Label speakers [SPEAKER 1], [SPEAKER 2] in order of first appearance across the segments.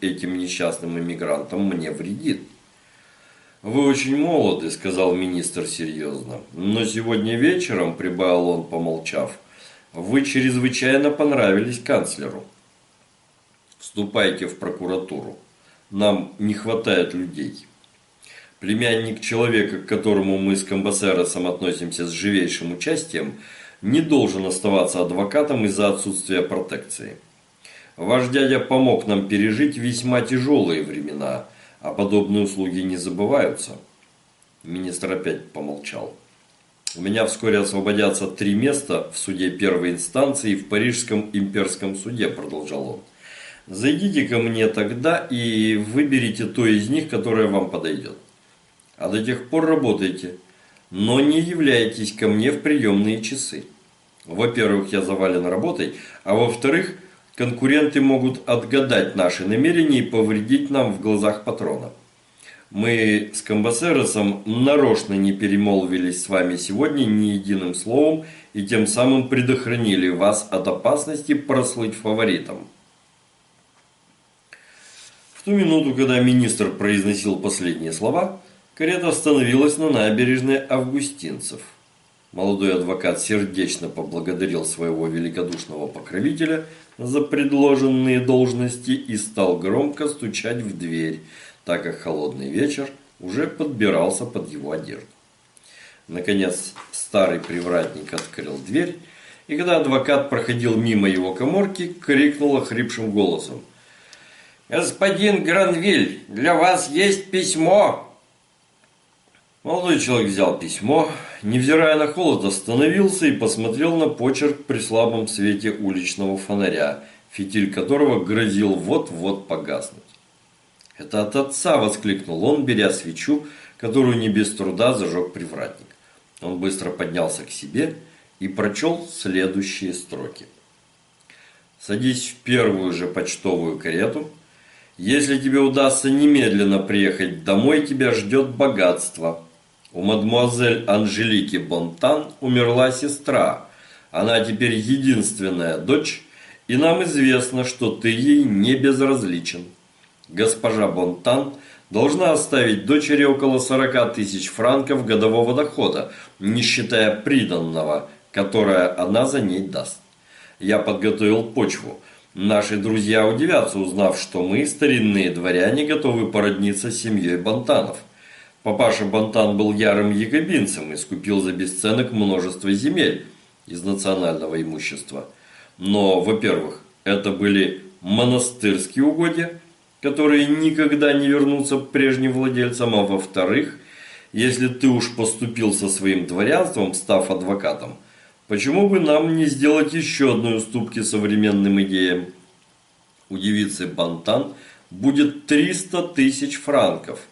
[SPEAKER 1] этим несчастным иммигрантам мне вредит. «Вы очень молоды», – сказал министр серьезно. «Но сегодня вечером», – прибавил он, помолчав, – «вы чрезвычайно понравились канцлеру. Вступайте в прокуратуру. Нам не хватает людей». Племянник человека, к которому мы с Камбасеросом относимся с живейшим участием, не должен оставаться адвокатом из-за отсутствия протекции. Ваш дядя помог нам пережить весьма тяжелые времена, а подобные услуги не забываются. Министр опять помолчал. У меня вскоре освободятся три места в суде первой инстанции и в Парижском имперском суде, продолжал он. Зайдите ко мне тогда и выберите то из них, которое вам подойдет. А до тех пор работайте, но не являйтесь ко мне в приемные часы. Во-первых, я завален работой, а во-вторых, конкуренты могут отгадать наши намерения и повредить нам в глазах патрона. Мы с Камбасеросом нарочно не перемолвились с вами сегодня ни единым словом и тем самым предохранили вас от опасности прослыть фаворитом. В ту минуту, когда министр произносил последние слова, карета остановилась на набережной Августинцев. Молодой адвокат сердечно поблагодарил своего великодушного покровителя за предложенные должности и стал громко стучать в дверь, так как холодный вечер уже подбирался под его одежду. Наконец старый привратник открыл дверь, и когда адвокат проходил мимо его коморки, крикнул охрипшим голосом. «Господин Гранвиль, для вас есть письмо!» Молодой человек взял письмо, невзирая на холод, остановился и посмотрел на почерк при слабом свете уличного фонаря, фитиль которого грозил вот-вот погаснуть. «Это от отца!» – воскликнул он, беря свечу, которую не без труда зажег привратник. Он быстро поднялся к себе и прочел следующие строки. «Садись в первую же почтовую карету. Если тебе удастся немедленно приехать домой, тебя ждет богатство» У мадемуазель Анжелики Бонтан умерла сестра. Она теперь единственная дочь, и нам известно, что ты ей не безразличен. Госпожа Бонтан должна оставить дочери около 40 тысяч франков годового дохода, не считая приданного, которое она за ней даст. Я подготовил почву. Наши друзья удивятся, узнав, что мы, старинные дворяне, готовы породниться с семьей Бонтанов – Папаша Бантан был ярым якобинцем и скупил за бесценок множество земель из национального имущества. Но, во-первых, это были монастырские угодья, которые никогда не вернутся прежним владельцам, а во-вторых, если ты уж поступил со своим дворянством, став адвокатом, почему бы нам не сделать еще одной уступки современным идеям? У девицы Бантан будет 300 тысяч франков –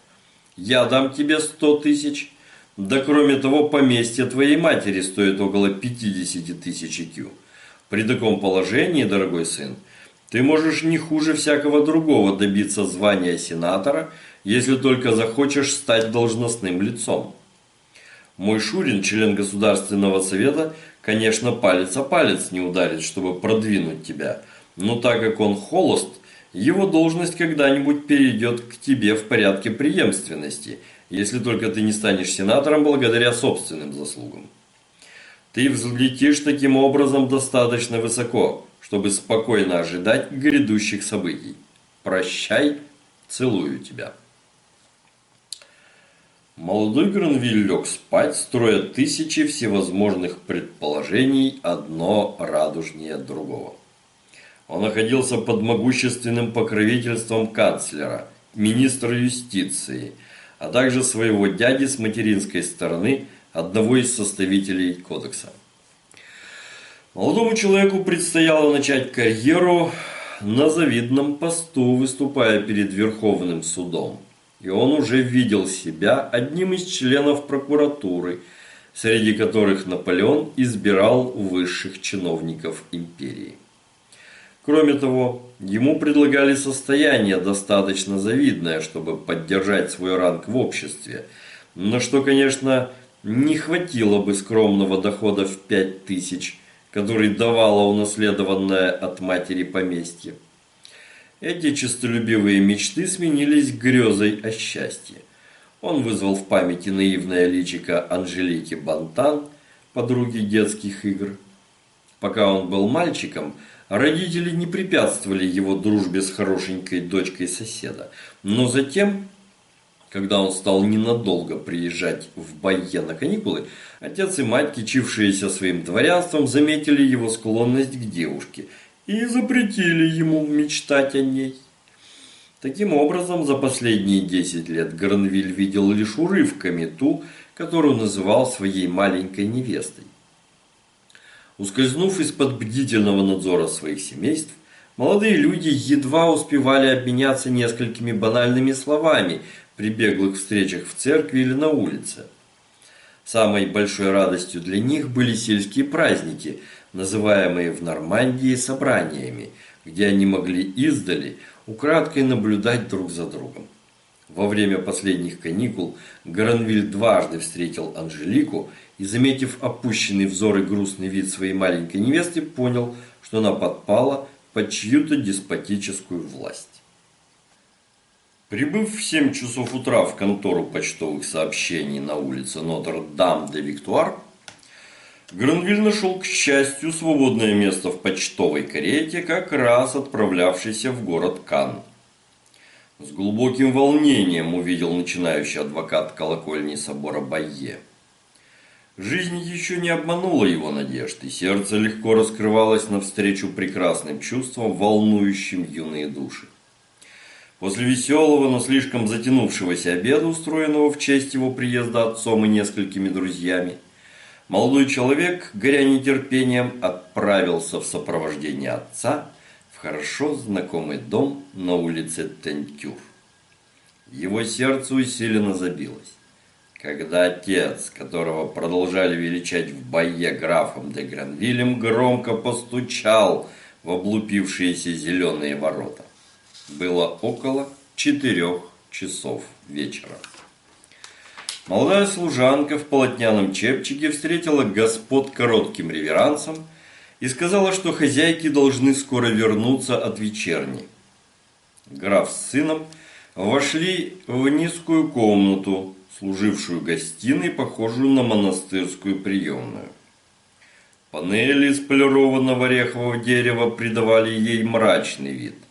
[SPEAKER 1] я дам тебе сто тысяч. Да кроме того, поместье твоей матери стоит около 50 тысяч IQ. При таком положении, дорогой сын, ты можешь не хуже всякого другого добиться звания сенатора, если только захочешь стать должностным лицом. Мой Шурин, член Государственного совета, конечно, палец о палец не ударит, чтобы продвинуть тебя, но так как он холост, его должность когда-нибудь перейдет к тебе в порядке преемственности, если только ты не станешь сенатором благодаря собственным заслугам. Ты взлетишь таким образом достаточно высоко, чтобы спокойно ожидать грядущих событий. Прощай, целую тебя. Молодой Гранвиль лег спать, строя тысячи всевозможных предположений, одно радужнее другого. Он находился под могущественным покровительством канцлера, министра юстиции, а также своего дяди с материнской стороны, одного из составителей кодекса. Молодому человеку предстояло начать карьеру на завидном посту, выступая перед Верховным судом. И он уже видел себя одним из членов прокуратуры, среди которых Наполеон избирал высших чиновников империи. Кроме того, ему предлагали состояние достаточно завидное, чтобы поддержать свой ранг в обществе, на что, конечно, не хватило бы скромного дохода в пять тысяч, который давало унаследованное от матери поместье. Эти честолюбивые мечты сменились грезой о счастье. Он вызвал в памяти наивное личико Анжелики Бантан, подруги детских игр. Пока он был мальчиком, родители не препятствовали его дружбе с хорошенькой дочкой соседа. Но затем, когда он стал ненадолго приезжать в Байе на каникулы, отец и мать, кичившиеся своим дворянством, заметили его склонность к девушке и запретили ему мечтать о ней. Таким образом, за последние 10 лет Гранвиль видел лишь урывками ту, которую называл своей маленькой невестой. Ускользнув из-под бдительного надзора своих семейств, молодые люди едва успевали обменяться несколькими банальными словами при беглых встречах в церкви или на улице. Самой большой радостью для них были сельские праздники, называемые в Нормандии собраниями, где они могли издали – украдкой наблюдать друг за другом. Во время последних каникул Гранвиль дважды встретил Анжелику и, заметив опущенный взор и грустный вид своей маленькой невесты, понял, что она подпала под чью-то деспотическую власть. Прибыв в 7 часов утра в контору почтовых сообщений на улице Нотр-Дам-де-Виктуар, Гранвиль нашел, к счастью, свободное место в почтовой карете, как раз отправлявшийся в город Кан. С глубоким волнением увидел начинающий адвокат колокольни собора Байе. Жизнь еще не обманула его надежд, и сердце легко раскрывалось навстречу прекрасным чувствам, волнующим юные души. После веселого, но слишком затянувшегося обеда, устроенного в честь его приезда отцом и несколькими друзьями, Молодой человек, горя нетерпением, отправился в сопровождении отца в хорошо знакомый дом на улице Тентюр. Его сердце усиленно забилось. Когда отец, которого продолжали величать в бое графом де Гранвилем, громко постучал в облупившиеся зеленые ворота. Было около четырех часов вечера. Молодая служанка в полотняном чепчике встретила господ коротким реверансом и сказала, что хозяйки должны скоро вернуться от вечерни. Граф с сыном вошли в низкую комнату, служившую гостиной, похожую на монастырскую приемную. Панели из полированного орехового дерева придавали ей мрачный вид –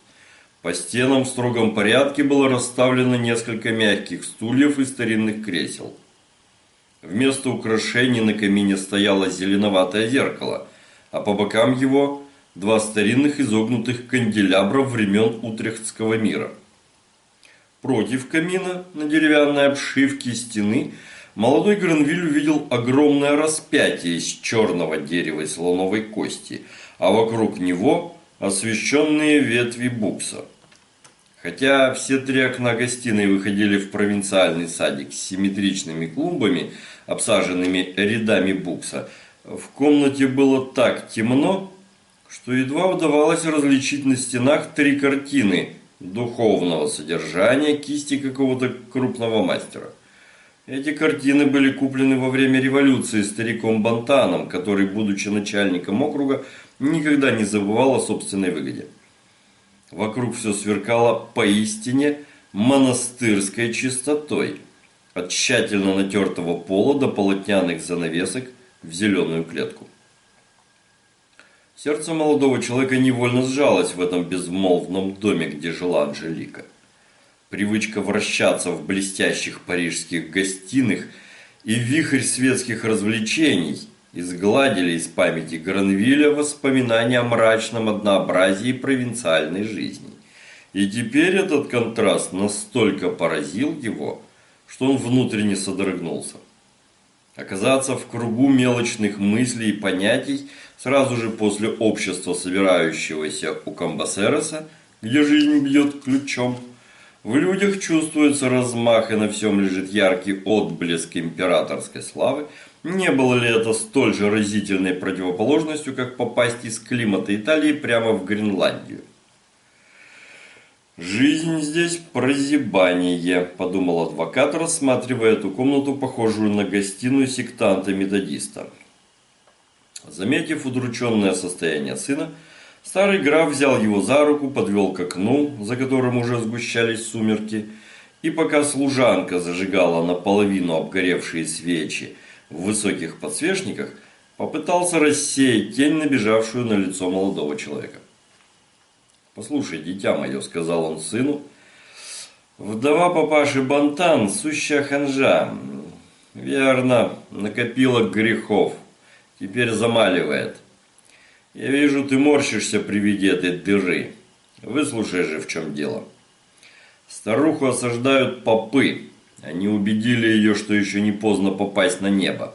[SPEAKER 1] по стенам в строгом порядке было расставлено несколько мягких стульев и старинных кресел. Вместо украшений на камине стояло зеленоватое зеркало, а по бокам его два старинных изогнутых канделябра времен Утрехтского мира. Против камина на деревянной обшивке стены молодой Гранвиль увидел огромное распятие из черного дерева и слоновой кости, а вокруг него освещенные ветви букса. Хотя все три окна гостиной выходили в провинциальный садик с симметричными клумбами, обсаженными рядами букса, в комнате было так темно, что едва удавалось различить на стенах три картины духовного содержания кисти какого-то крупного мастера. Эти картины были куплены во время революции стариком Бантаном, который, будучи начальником округа, никогда не забывал о собственной выгоде. Вокруг все сверкало поистине монастырской чистотой. От тщательно натертого пола до полотняных занавесок в зеленую клетку. Сердце молодого человека невольно сжалось в этом безмолвном доме, где жила Анжелика. Привычка вращаться в блестящих парижских гостиных и вихрь светских развлечений изгладили из памяти Гранвилля воспоминания о мрачном однообразии провинциальной жизни. И теперь этот контраст настолько поразил его, что он внутренне содрогнулся. Оказаться в кругу мелочных мыслей и понятий сразу же после общества, собирающегося у Камбасереса, где жизнь бьет ключом, в людях чувствуется размах и на всем лежит яркий отблеск императорской славы – не было ли это столь же разительной противоположностью, как попасть из климата Италии прямо в Гренландию? «Жизнь здесь прозябание», – подумал адвокат, рассматривая эту комнату, похожую на гостиную сектанта-методиста. Заметив удрученное состояние сына, Старый граф взял его за руку, подвел к окну, за которым уже сгущались сумерки, и пока служанка зажигала наполовину обгоревшие свечи в высоких подсвечниках, попытался рассеять тень, набежавшую на лицо молодого человека. «Послушай, дитя мое», — сказал он сыну, — «вдова папаши Бантан, сущая ханжа, верно, накопила грехов, теперь замаливает. Я вижу, ты морщишься при виде этой дыры. Выслушай же, в чем дело». Старуху осаждают попы. Они убедили ее, что еще не поздно попасть на небо.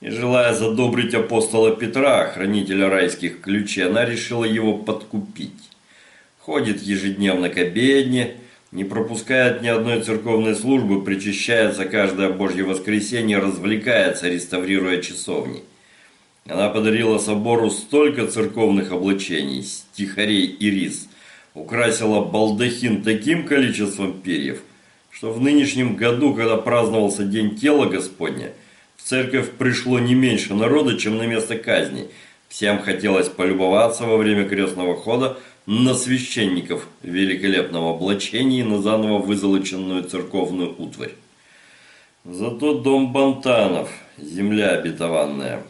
[SPEAKER 1] И желая задобрить апостола Петра, хранителя райских ключей, она решила его подкупить. Ходит ежедневно к обедне, не пропускает ни одной церковной службы, причащается каждое Божье воскресенье, развлекается, реставрируя часовни. Она подарила собору столько церковных облачений, стихарей и рис – украсила балдахин таким количеством перьев, что в нынешнем году, когда праздновался День тела Господня, в церковь пришло не меньше народа, чем на место казни. Всем хотелось полюбоваться во время крестного хода на священников в великолепном облачении на заново вызолоченную церковную утварь. Зато дом Бантанов, земля обетованная.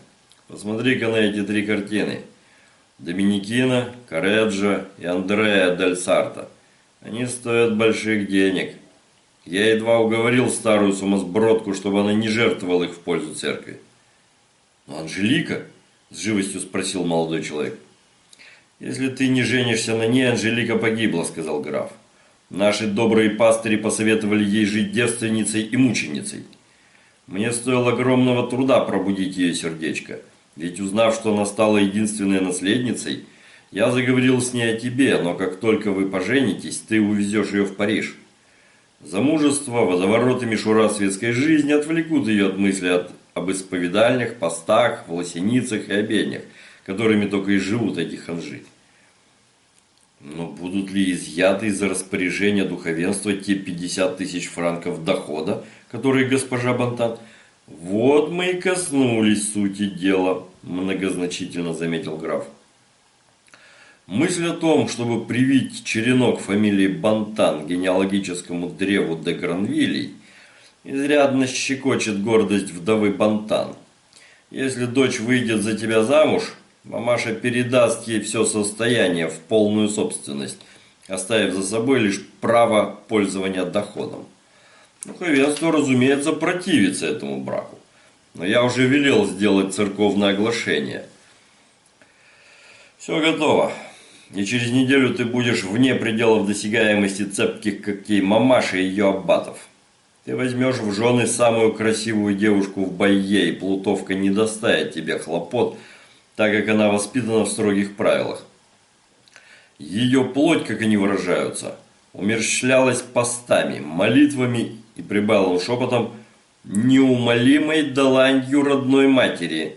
[SPEAKER 1] Посмотри-ка на эти три картины – Доминикина, Кареджо и Андреа Дель Сарто. Они стоят больших денег. Я едва уговорил старую сумасбродку, чтобы она не жертвовала их в пользу церкви. «Но Анжелика?» – с живостью спросил молодой человек. «Если ты не женишься на ней, Анжелика погибла», – сказал граф. «Наши добрые пастыри посоветовали ей жить девственницей и мученицей. Мне стоило огромного труда пробудить ее сердечко – ведь узнав, что она стала единственной наследницей, я заговорил с ней о тебе, но как только вы поженитесь, ты увезешь ее в Париж. Замужество, водоворот и мишура светской жизни отвлекут ее от мысли от, об исповедальнях, постах, волосеницах и обеднях, которыми только и живут эти ханжи. Но будут ли изъяты из-за распоряжения духовенства те 50 тысяч франков дохода, которые госпожа Бантан – «Вот мы и коснулись сути дела», – многозначительно заметил граф. Мысль о том, чтобы привить черенок фамилии Бантан генеалогическому древу де Гранвилей, изрядно щекочет гордость вдовы Бантан. Если дочь выйдет за тебя замуж, мамаша передаст ей все состояние в полную собственность, оставив за собой лишь право пользования доходом. Духовенство, разумеется, противится этому браку. Но я уже велел сделать церковное оглашение. Все готово. И через неделю ты будешь вне пределов досягаемости цепких когтей мамаши и ее аббатов. Ты возьмешь в жены самую красивую девушку в бойе, и плутовка не доставит тебе хлопот, так как она воспитана в строгих правилах. Ее плоть, как они выражаются, умерщвлялась постами, молитвами и прибавил шепотом «неумолимой доланью родной матери».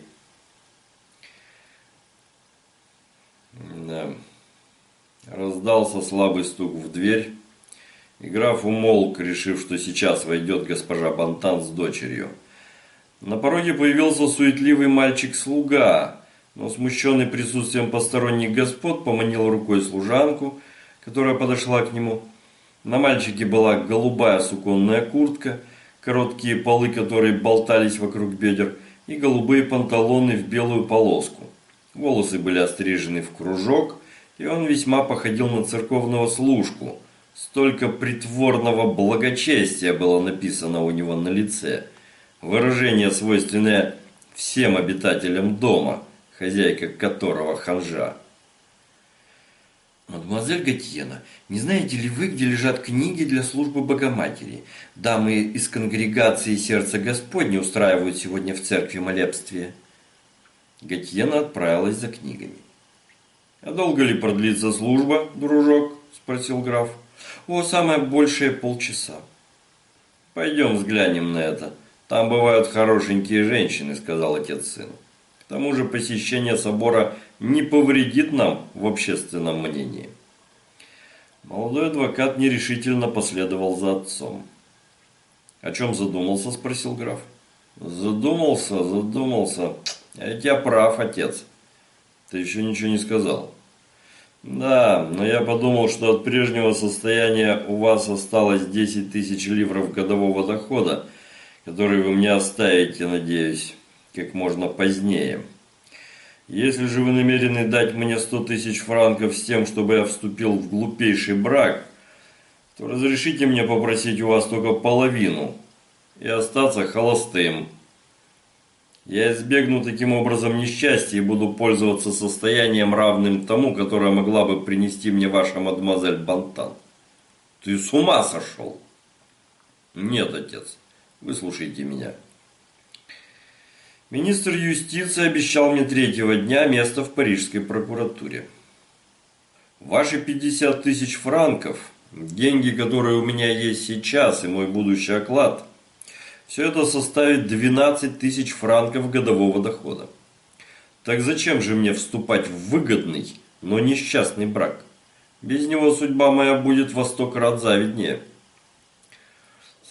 [SPEAKER 1] Да. Раздался слабый стук в дверь, и граф умолк, решив, что сейчас войдет госпожа Бантан с дочерью. На пороге появился суетливый мальчик-слуга, но смущенный присутствием посторонних господ поманил рукой служанку, которая подошла к нему – на мальчике была голубая суконная куртка, короткие полы которой болтались вокруг бедер, и голубые панталоны в белую полоску. Волосы были острижены в кружок, и он весьма походил на церковного служку. Столько притворного благочестия было написано у него на лице. Выражение, свойственное всем обитателям дома, хозяйка которого ханжа.
[SPEAKER 2] Мадемуазель Готьена, не знаете ли вы, где лежат книги для службы Богоматери? Дамы из конгрегации Сердца Господня устраивают сегодня в церкви молебствие.
[SPEAKER 1] Готьена отправилась за книгами. «А долго ли продлится служба, дружок?» – спросил граф.
[SPEAKER 2] «О, самое большее полчаса».
[SPEAKER 1] «Пойдем взглянем на это. Там бывают хорошенькие женщины», – сказал отец сыну. К тому же посещение собора не повредит нам в общественном мнении. Молодой адвокат нерешительно последовал за отцом. «О чем задумался?» – спросил граф. «Задумался, задумался. Я прав, отец. Ты еще ничего не сказал. Да, но я подумал, что от прежнего состояния у вас осталось 10 тысяч ливров годового дохода, который вы мне оставите, надеюсь, как можно позднее. Если же вы намерены дать мне 100 тысяч франков с тем, чтобы я вступил в глупейший брак, то разрешите мне попросить у вас только половину и остаться холостым. Я избегну таким образом несчастья и буду пользоваться состоянием, равным тому, которое могла бы принести мне ваша мадемуазель Бантан. Ты с ума сошел? Нет, отец, выслушайте меня. Министр юстиции обещал мне третьего дня место в парижской прокуратуре. Ваши 50 тысяч франков, деньги, которые у меня есть сейчас, и мой будущий оклад – все это составит 12 тысяч франков годового дохода. Так зачем же мне вступать в выгодный, но несчастный брак? Без него судьба моя будет во сто крат завиднее.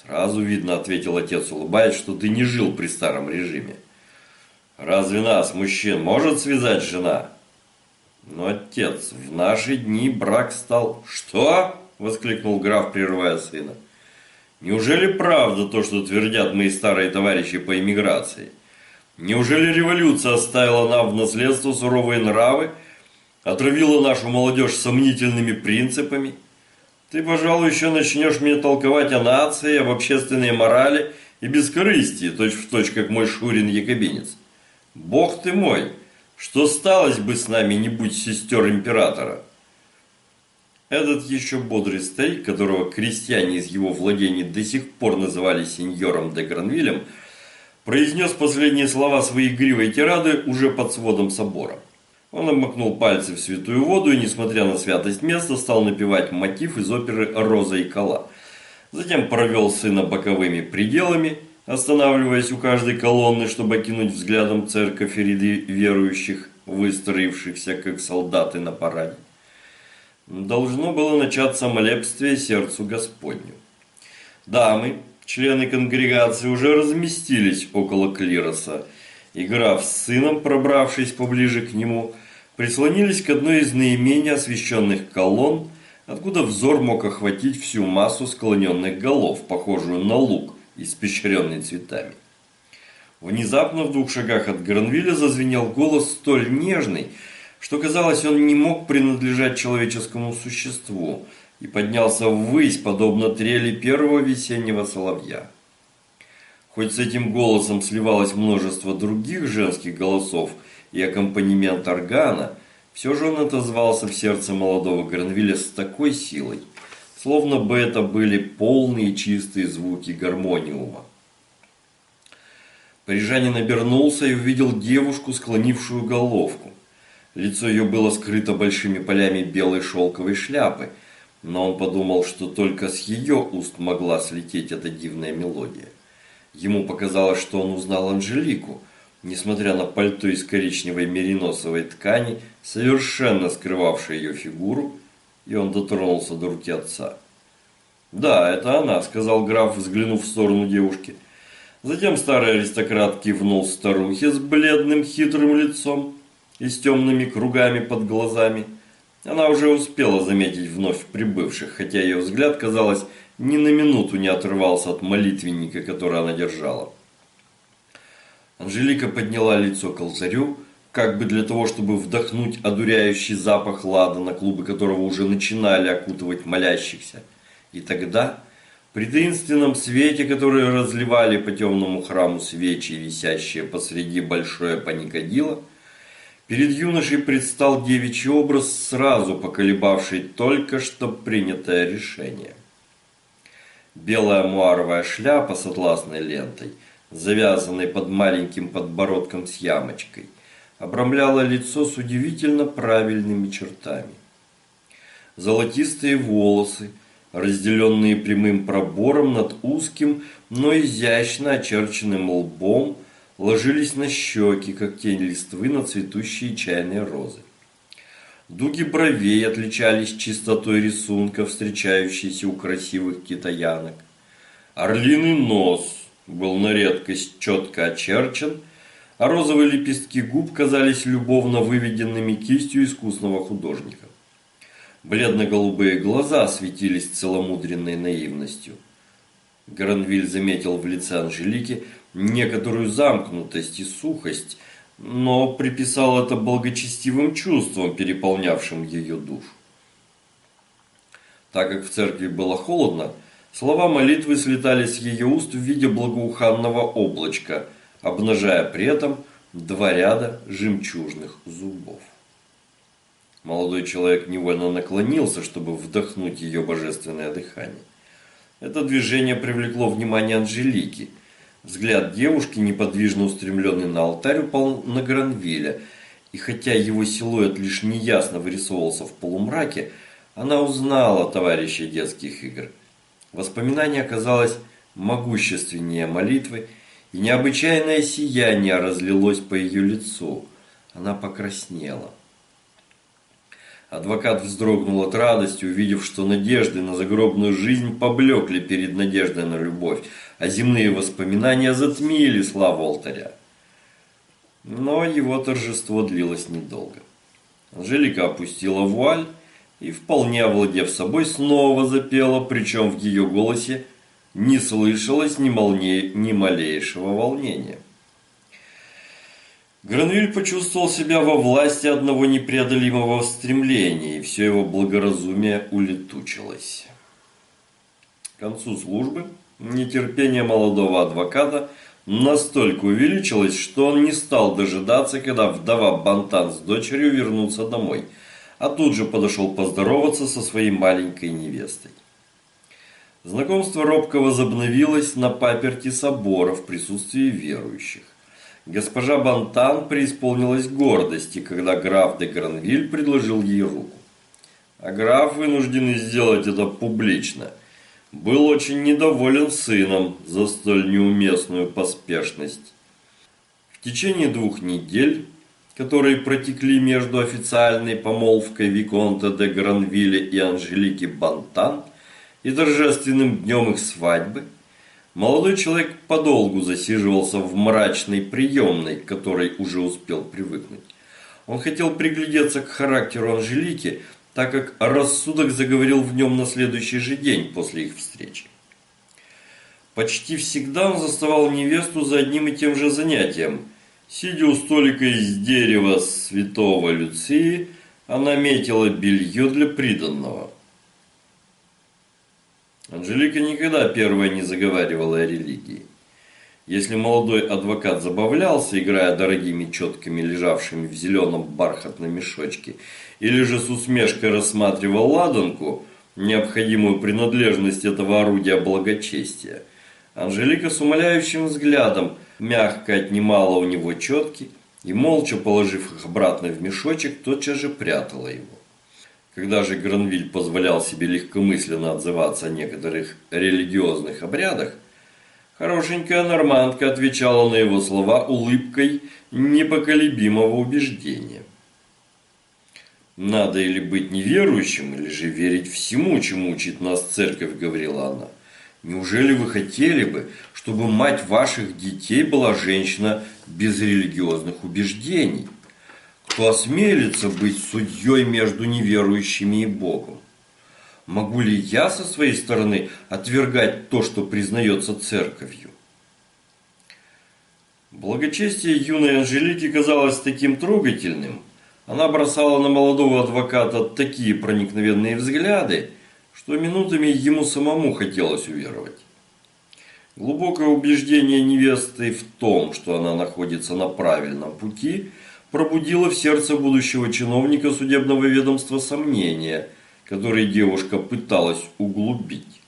[SPEAKER 1] Сразу видно, ответил отец, улыбаясь, что ты не жил при старом режиме. Разве нас, мужчин, может связать жена? Но, отец, в наши дни брак стал... Что? Воскликнул граф, прерывая сына. Неужели правда то, что твердят мои старые товарищи по эмиграции? Неужели революция оставила нам в наследство суровые нравы, отравила нашу молодежь сомнительными принципами? Ты, пожалуй, еще начнешь мне толковать о нации, об общественной морали и бескорыстии, точь в точь, как мой Шурин-якобинец. Бог ты мой, что сталось бы с нами, не будь сестер императора? Этот еще бодрый старик, которого крестьяне из его владений до сих пор называли сеньором де Гранвилем, произнес последние слова своей игривой тирады уже под сводом собора. Он обмакнул пальцы в святую воду и, несмотря на святость места, стал напевать мотив из оперы «Роза и кола». Затем провел сына боковыми пределами, останавливаясь у каждой колонны, чтобы окинуть взглядом церковь и ряды верующих, выстроившихся как солдаты на параде должно было начаться молебствие сердцу Господню. Дамы, члены конгрегации, уже разместились около клироса, и граф с сыном, пробравшись поближе к нему, прислонились к одной из наименее освещенных колонн, откуда взор мог охватить всю массу склоненных голов, похожую на лук, испещренный цветами. Внезапно в двух шагах от Гранвилля зазвенел голос столь нежный, что казалось, он не мог принадлежать человеческому существу и поднялся ввысь, подобно трели первого весеннего соловья. Хоть с этим голосом сливалось множество других женских голосов и аккомпанемент органа, все же он отозвался в сердце молодого Гранвилля с такой силой, словно бы это были полные чистые звуки гармониума. Парижанин обернулся и увидел девушку, склонившую головку. Лицо ее было скрыто большими полями белой шелковой шляпы, но он подумал, что только с ее уст могла слететь эта дивная мелодия. Ему показалось, что он узнал Анжелику, несмотря на пальто из коричневой мериносовой ткани, совершенно скрывавшее ее фигуру, и он дотронулся до руки отца. «Да, это она», – сказал граф, взглянув в сторону девушки. Затем старый аристократ кивнул старухе с бледным хитрым лицом и с темными кругами под глазами. Она уже успела заметить вновь прибывших, хотя ее взгляд, казалось, ни на минуту не отрывался от молитвенника, который она держала. Анжелика подняла лицо к алтарю, как бы для того, чтобы вдохнуть одуряющий запах ладана, клубы которого уже начинали окутывать молящихся. И тогда, при таинственном свете, который разливали по темному храму свечи, висящие посреди большое паникадило, Перед юношей предстал девичий образ, сразу поколебавший только что принятое решение. Белая муаровая шляпа с атласной лентой, завязанной под маленьким подбородком с ямочкой, обрамляла лицо с удивительно правильными чертами. Золотистые волосы, разделенные прямым пробором над узким, но изящно очерченным лбом, ложились на щеки, как тень листвы на цветущие чайные розы. Дуги бровей отличались чистотой рисунка, встречающейся у красивых китаянок. Орлиный нос был на редкость четко очерчен, а розовые лепестки губ казались любовно выведенными кистью искусного художника. Бледно-голубые глаза светились целомудренной наивностью. Гранвиль заметил в лице Анжелики некоторую замкнутость и сухость, но приписал это благочестивым чувствам, переполнявшим ее душу. Так как в церкви было холодно, слова молитвы слетали с ее уст в виде благоуханного облачка, обнажая при этом два ряда жемчужных зубов. Молодой человек невольно наклонился, чтобы вдохнуть ее божественное дыхание. Это движение привлекло внимание Анжелики. Взгляд девушки, неподвижно устремленный на алтарь, упал на Гранвиля, и хотя его силуэт лишь неясно вырисовывался в полумраке, она узнала товарища детских игр. Воспоминание оказалось могущественнее молитвы, и необычайное сияние разлилось по ее лицу. Она покраснела. Адвокат вздрогнул от радости, увидев, что надежды на загробную жизнь поблекли перед надеждой на любовь, а земные воспоминания затмили славу алтаря. Но его торжество длилось недолго. Анжелика опустила вуаль и, вполне овладев собой, снова запела, причем в ее голосе не слышалось ни, молне... ни малейшего волнения. Гранвиль почувствовал себя во власти одного непреодолимого стремления, и все его благоразумие улетучилось. К концу службы нетерпение молодого адвоката настолько увеличилось, что он не стал дожидаться, когда вдова Бантан с дочерью вернутся домой, а тут же подошел поздороваться со своей маленькой невестой. Знакомство робко возобновилось на паперти собора в присутствии верующих. Госпожа Бантан преисполнилась гордости, когда граф де Гранвиль предложил ей руку. А граф, вынужденный сделать это публично, был очень недоволен сыном за столь неуместную поспешность. В течение двух недель, которые протекли между официальной помолвкой Виконта де Гранвилля и Анжелики Бантан и торжественным днем их свадьбы, Молодой человек подолгу засиживался в мрачной приемной, к которой уже успел привыкнуть. Он хотел приглядеться к характеру Анжелики, так как рассудок заговорил в нем на следующий же день после их встречи. Почти всегда он заставал невесту за одним и тем же занятием. Сидя у столика из дерева святого Люции, она метила белье для приданного – Анжелика никогда первая не заговаривала о религии. Если молодой адвокат забавлялся, играя дорогими четками, лежавшими в зеленом бархатном мешочке, или же с усмешкой рассматривал ладанку, необходимую принадлежность этого орудия благочестия, Анжелика с умоляющим взглядом мягко отнимала у него четки и, молча положив их обратно в мешочек, тотчас же прятала его. Когда же Гранвиль позволял себе легкомысленно отзываться о некоторых религиозных обрядах, хорошенькая нормандка отвечала на его слова улыбкой непоколебимого убеждения. «Надо или быть неверующим, или же верить всему, чему учит нас церковь», – говорила она. «Неужели вы хотели бы, чтобы мать ваших детей была женщина без религиозных убеждений?» Кто осмелится быть судьей между неверующими и Богом? Могу ли я со своей стороны отвергать то, что признается церковью? Благочестие юной Анжелики казалось таким трогательным. Она бросала на молодого адвоката такие проникновенные взгляды, что минутами ему самому хотелось уверовать. Глубокое убеждение невесты в том, что она находится на правильном пути – пробудило в сердце будущего чиновника судебного ведомства сомнения, которые девушка пыталась углубить.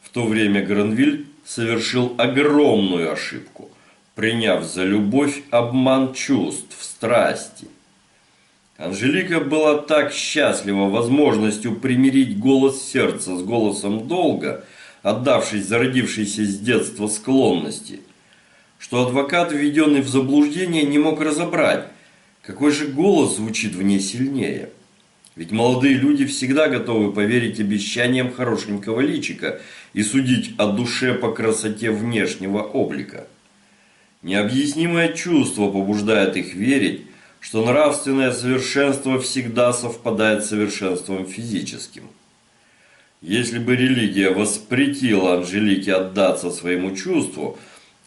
[SPEAKER 1] В то время Гранвиль совершил огромную ошибку, приняв за любовь обман чувств, страсти. Анжелика была так счастлива возможностью примирить голос сердца с голосом долга, отдавшись зародившейся с детства склонности – что адвокат, введенный в заблуждение, не мог разобрать, какой же голос звучит в ней сильнее. Ведь молодые люди всегда готовы поверить обещаниям хорошенького личика и судить о душе по красоте внешнего облика. Необъяснимое чувство побуждает их верить, что нравственное совершенство всегда совпадает с совершенством физическим. Если бы религия воспретила Анжелике отдаться своему чувству,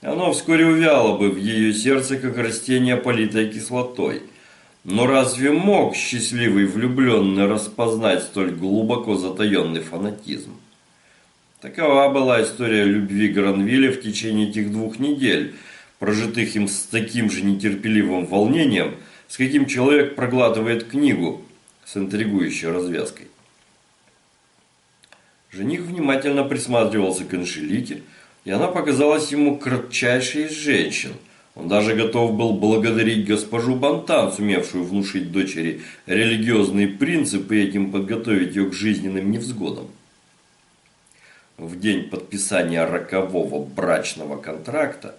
[SPEAKER 1] оно вскоре увяло бы в ее сердце, как растение, политой кислотой. Но разве мог счастливый влюбленный распознать столь глубоко затаенный фанатизм? Такова была история любви Гранвилля в течение этих двух недель, прожитых им с таким же нетерпеливым волнением, с каким человек проглатывает книгу с интригующей развязкой. Жених внимательно присматривался к Анжелике, и она показалась ему кратчайшей из женщин. Он даже готов был благодарить госпожу Бантан, сумевшую внушить дочери религиозные принципы и этим подготовить ее к жизненным невзгодам. В день подписания рокового брачного контракта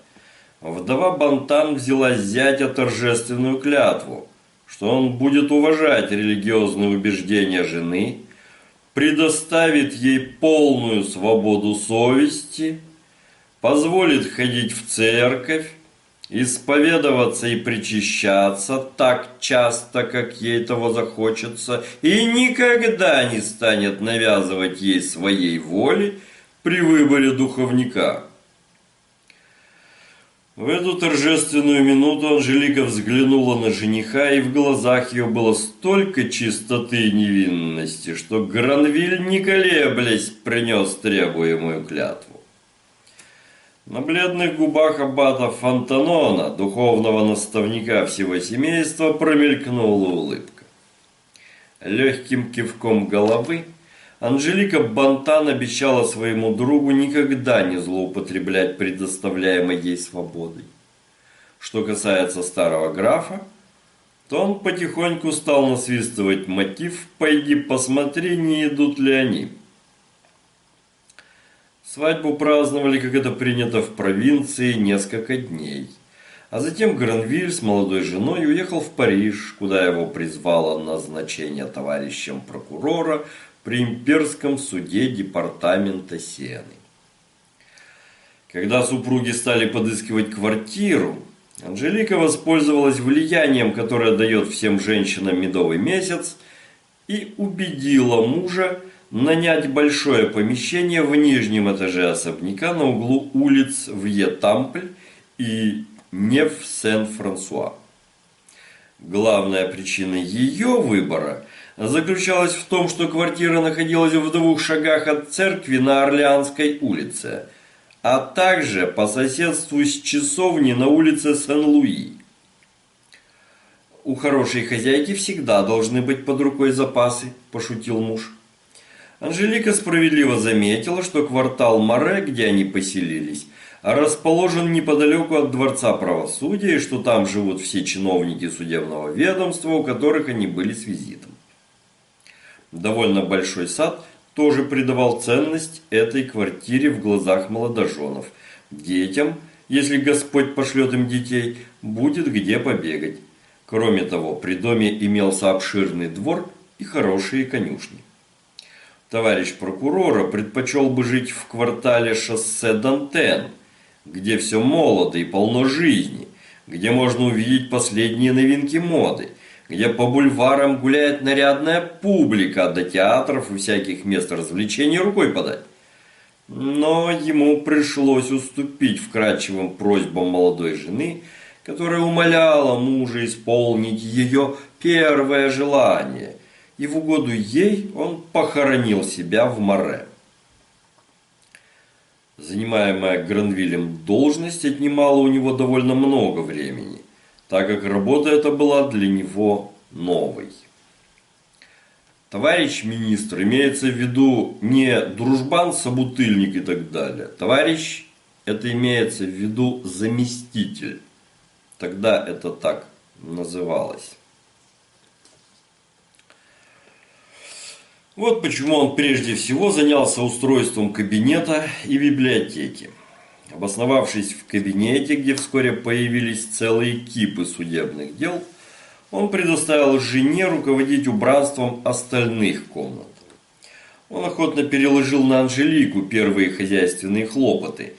[SPEAKER 1] вдова Бантан взяла зятя торжественную клятву, что он будет уважать религиозные убеждения жены, предоставит ей полную свободу совести, позволит ходить в церковь, исповедоваться и причащаться так часто, как ей того захочется, и никогда не станет навязывать ей своей воли при выборе духовника. В эту торжественную минуту Анжелика взглянула на жениха, и в глазах ее было столько чистоты и невинности, что Гранвиль, не колеблясь, принес требуемую клятву. На бледных губах аббата Фонтанона, духовного наставника всего семейства, промелькнула улыбка. Легким кивком головы Анжелика Бантан обещала своему другу никогда не злоупотреблять предоставляемой ей свободой. Что касается старого графа, то он потихоньку стал насвистывать мотив «Пойди посмотри, не идут ли они». Свадьбу праздновали, как это принято в провинции, несколько дней. А затем Гранвиль с молодой женой уехал в Париж, куда его призвало назначение товарищем прокурора при имперском суде департамента Сены. Когда супруги стали подыскивать квартиру, Анжелика воспользовалась влиянием, которое дает всем женщинам медовый месяц, и убедила мужа нанять большое помещение в нижнем этаже особняка на углу улиц Вьетампль и Нев-Сен-Франсуа. Главная причина ее выбора – заключалась в том, что квартира находилась в двух шагах от церкви на Орлеанской улице, а также по соседству с часовней на улице Сен-Луи. «У хорошей хозяйки всегда должны быть под рукой запасы», – пошутил муж. Анжелика справедливо заметила, что квартал Море, где они поселились, расположен неподалеку от Дворца правосудия, и что там живут все чиновники судебного ведомства, у которых они были с визитом. Довольно большой сад тоже придавал ценность этой квартире в глазах молодоженов. Детям, если Господь пошлет им детей, будет где побегать. Кроме того, при доме имелся обширный двор и хорошие конюшни. Товарищ прокурора предпочел бы жить в квартале шоссе Дантен, где все молодо и полно жизни, где можно увидеть последние новинки моды – где по бульварам гуляет нарядная публика, до театров и всяких мест развлечений рукой подать. Но ему пришлось уступить вкрадчивым просьбам молодой жены, которая умоляла мужа исполнить ее первое желание, и в угоду ей он похоронил себя в море. Занимаемая Гранвилем должность отнимала у него довольно много времени так как работа эта была для него новой. Товарищ министр имеется в виду не дружбан, собутыльник и так далее. Товарищ это имеется в виду заместитель. Тогда это так называлось. Вот почему он прежде всего занялся устройством кабинета и библиотеки. Обосновавшись в кабинете, где вскоре появились целые кипы судебных дел, он предоставил жене руководить убранством остальных комнат. Он охотно переложил на Анжелику первые хозяйственные хлопоты